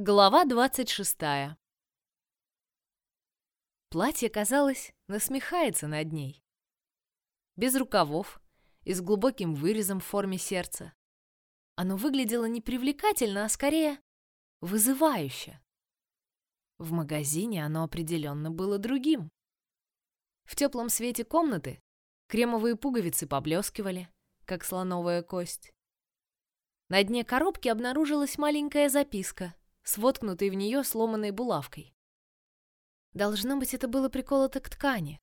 Глава двадцать шестая. Платье, казалось, насмехается над ней. Без рукавов и с глубоким вырезом в форме сердца. Оно выглядело не привлекательно, а скорее вызывающе. В магазине оно определенно было другим. В теплом свете комнаты кремовые пуговицы поблескивали, как слоновая кость. На дне коробки обнаружилась маленькая записка — с воткнутой в нее сломанной булавкой. Должно быть, это было приколото к ткани.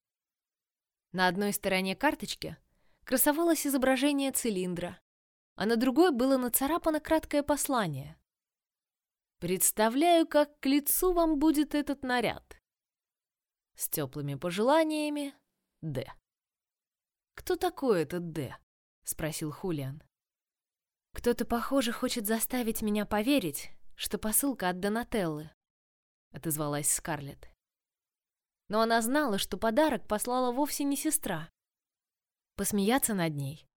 На одной стороне карточки красовалось изображение цилиндра, а на другой было нацарапано краткое послание. «Представляю, как к лицу вам будет этот наряд. С теплыми пожеланиями, Д». «Кто такой этот Д?» — спросил Хулиан. «Кто-то, похоже, хочет заставить меня поверить, что посылка от Донателлы», — отозвалась Скарлетт. Но она знала, что подарок послала вовсе не сестра. Посмеяться над ней,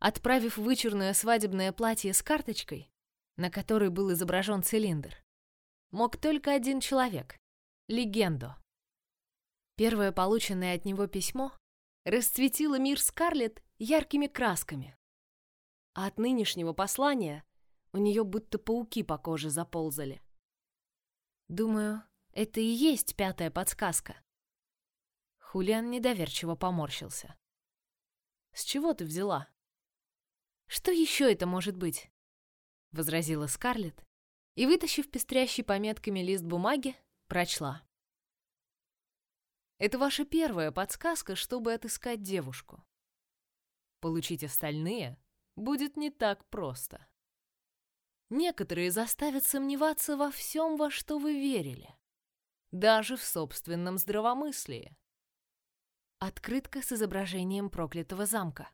отправив вычурное свадебное платье с карточкой, на которой был изображен цилиндр, мог только один человек — легенду. Первое полученное от него письмо расцветило мир Скарлетт яркими красками. А от нынешнего послания у нее будто пауки по коже заползали. Думаю, это и есть пятая подсказка. Хулиан недоверчиво поморщился. С чего ты взяла? Что еще это может быть? возразила Скарлетт и, вытащив пестрящий пометками лист бумаги, прочла. Это ваша первая подсказка, чтобы отыскать девушку. Получить остальные будет не так просто. Некоторые заставят сомневаться во всем, во что вы верили, даже в собственном здравомыслии. Открытка с изображением проклятого замка.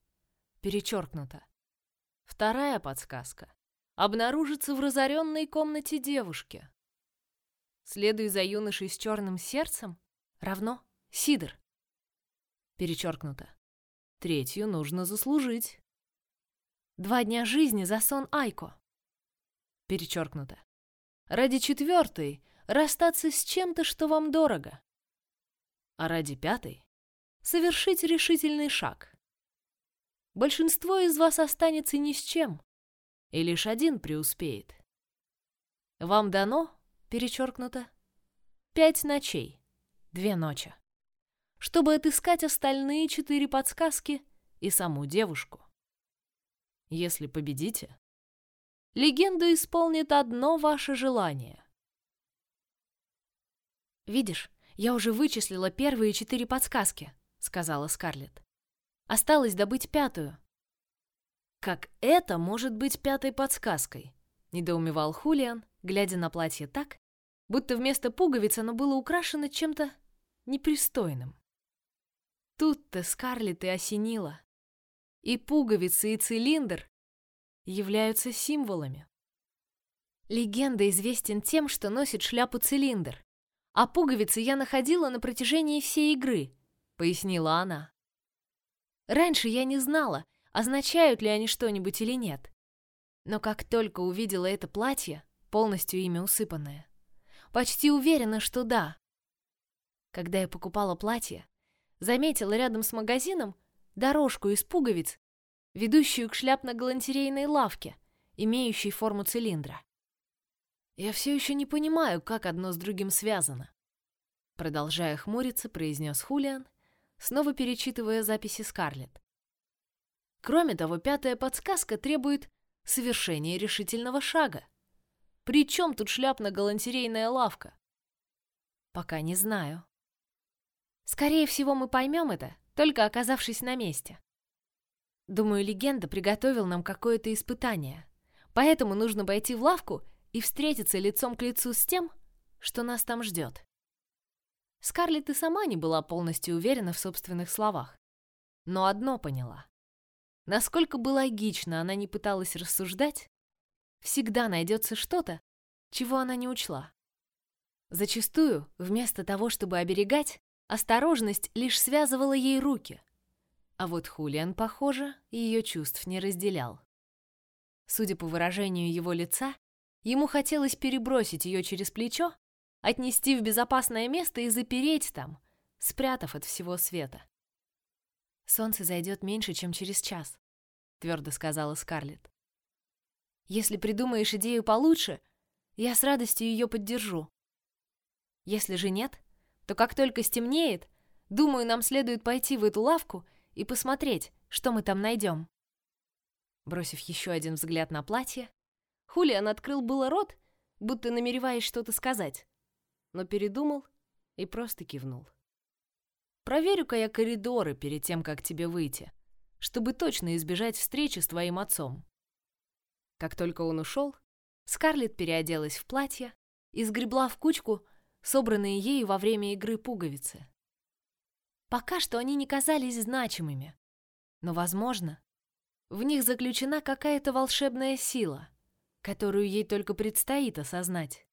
Перечеркнуто. Вторая подсказка обнаружится в разоренной комнате девушки. Следуй за юношей с черным сердцем равно Сидор. Перечеркнуто. Третью нужно заслужить. Два дня жизни за сон Айко перечеркнуто. Ради четвертой расстаться с чем-то, что вам дорого. А ради пятой совершить решительный шаг. Большинство из вас останется ни с чем, и лишь один преуспеет. Вам дано, перечеркнуто, пять ночей, две ночи, чтобы отыскать остальные четыре подсказки и саму девушку. Если победите, Легенда исполнит одно ваше желание. «Видишь, я уже вычислила первые четыре подсказки», — сказала Скарлетт. «Осталось добыть пятую». «Как это может быть пятой подсказкой?» — недоумевал Хулиан, глядя на платье так, будто вместо пуговиц оно было украшено чем-то непристойным. Тут-то Скарлетт и осенила. И пуговицы, и цилиндр являются символами. Легенда известен тем, что носит шляпу-цилиндр, а пуговицы я находила на протяжении всей игры, пояснила она. Раньше я не знала, означают ли они что-нибудь или нет. Но как только увидела это платье, полностью ими усыпанное, почти уверена, что да. Когда я покупала платье, заметила рядом с магазином дорожку из пуговиц ведущую к шляпно-галантерейной лавке, имеющей форму цилиндра. Я все еще не понимаю, как одно с другим связано. Продолжая хмуриться, произнес Хулиан, снова перечитывая записи Скарлетт. Кроме того, пятая подсказка требует совершения решительного шага. При чем тут шляпно-галантерейная лавка? Пока не знаю. Скорее всего, мы поймем это, только оказавшись на месте. Думаю, легенда приготовил нам какое-то испытание. Поэтому нужно пойти в лавку и встретиться лицом к лицу с тем, что нас там ждет. Скарлетт и сама не была полностью уверена в собственных словах. Но одно поняла. Насколько бы логично она не пыталась рассуждать, всегда найдется что-то, чего она не учла. Зачастую, вместо того, чтобы оберегать, осторожность лишь связывала ей руки, а вот Хулиан, похоже, ее чувств не разделял. Судя по выражению его лица, Ему хотелось перебросить ее через плечо, отнести в безопасное место и запереть там, спрятав от всего света. «Солнце зайдет меньше, чем через час», — твердо сказала Скарлетт. «Если придумаешь идею получше, я с радостью ее поддержу. Если же нет, то как только стемнеет, думаю, нам следует пойти в эту лавку и посмотреть, что мы там найдем». Бросив еще один взгляд на платье, Хулиан открыл было рот, будто намереваясь что-то сказать, но передумал и просто кивнул. «Проверю-ка я коридоры перед тем, как тебе выйти, чтобы точно избежать встречи с твоим отцом». Как только он ушел, Скарлетт переоделась в платье и сгребла в кучку собранные ею во время игры пуговицы. Пока что они не казались значимыми, но, возможно, в них заключена какая-то волшебная сила — которую ей только предстоит осознать.